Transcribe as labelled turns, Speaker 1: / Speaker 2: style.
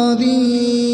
Speaker 1: خبير